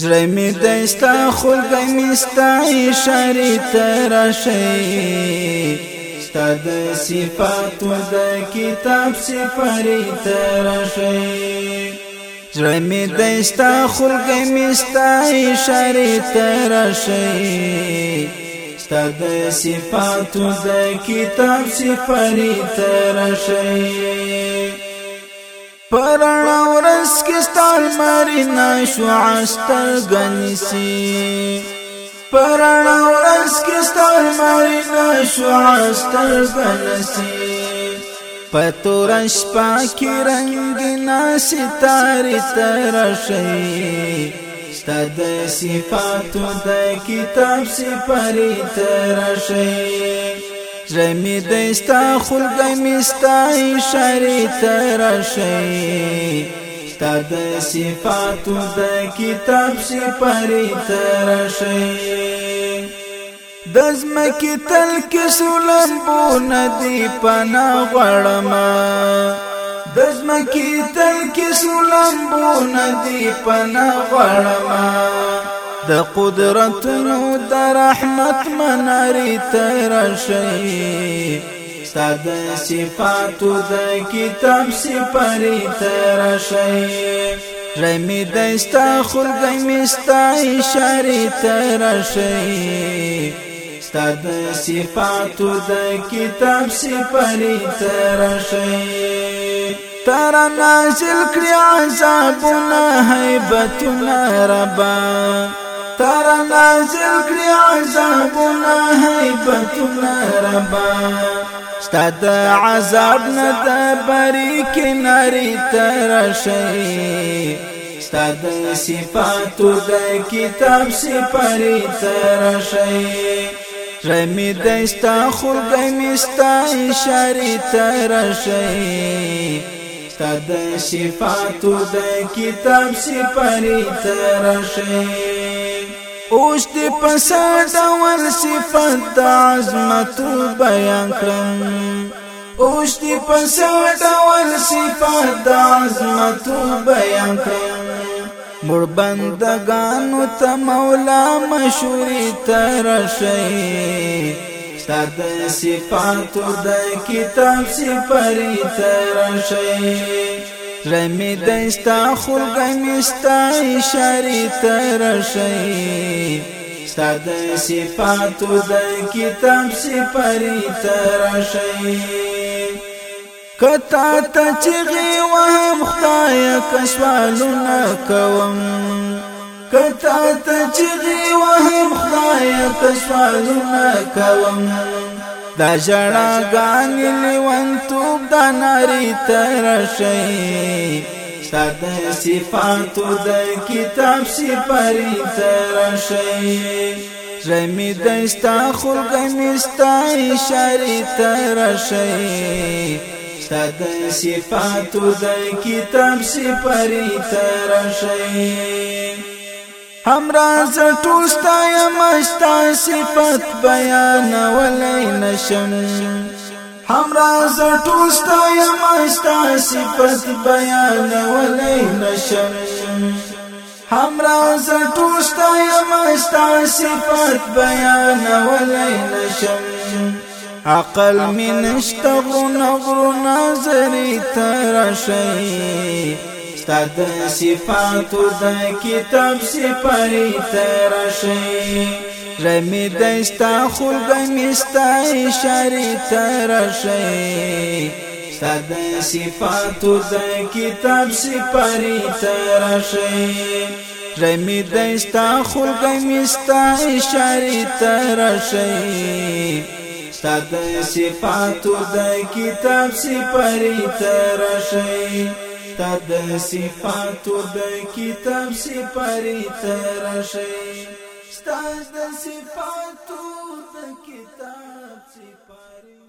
زړه می دستا خلګ می ستا اشاره تر شي ستاد صفات د کتاب سپری تر شي زړه می دستا خلګ می ستا اشاره تر شي ستاد صفات د کتاب سپری تر شي پرړ ورس کې ستار مرینا شو عستر غنسی پرړ ورس کې ستار مرینا شو عستر غنسی پتورش پاکی رنگ ناسی تاری ترشی ستد صفاتو د کتاب سی پری ترشی زمي دستا خلګي مستا اشاره تر شي تا د صفاتو د کتاب سي پري تر شي دزم کی تل کې سولم بو ندي پنا غړما دزم کی تل کې سولم بو ندي پنا غړما د قدرت نو د رحمت مناري تیر شي ستاد صفات د کتاب سپری تیر شي رمی دستا خلګی مستا اشاره تیر شي ستاد صفات د کتاب سپری تیر شي تر نازل کړی عذابونه هیبتونه ربا تر نازل کړی عذابونه هیبتونه ربا ستاد عذاب نه د بری کناری تر شي ستاد صفاتو د کتاب سپری تر شي رمی دستا خلق میستا اشاری تر شي تا د صفاتو د کتاب سپری ترشه اوش دی پسند ور صفات د عظمت بیان کړم اوش دی پسند ور صفات د عظمت بیان کړم مور بندگانو ته مولا مشوري ترشه ستا د صفاتو د کتاب سپری ترشی رمی دستا خلقی مستا اشاری ترشی ستا د صفاتو د کتاب سپری ترشی کتا ته چغي وهم خدای کسوالو نه کوم کتا ته چغي وهم خدای کسوالونه کوم دا جړا غان لیوان توب دا ناری تر شي ساده صفاتو د کتاب سی پری تر شي زمي دستا خلق مستا اشاره تر شي ساده صفاتو د کتاب سی پری تر شي همراز ټول ستایا مستا صفات بیان ولای نشم همراز ټول ستایا مستا صفات بیان ولای نشم همراز ټول ستایا مستا صفات بیان ولای نشم عقل من اشتغرو نظر نظر ترشی تا د صفاتو د کتاب سپری تر شي رمی دستا خلق مستا اشاری تر شي تا د صفاتو د کتاب سپری تر شي رمی دستا خلق مستا اشاری تر شي تا د صفاتو د کتاب سپری تر شي تا د صفاتو د کتاب سپاری تر شي ستاسو د صفاتو د کتاب سپاری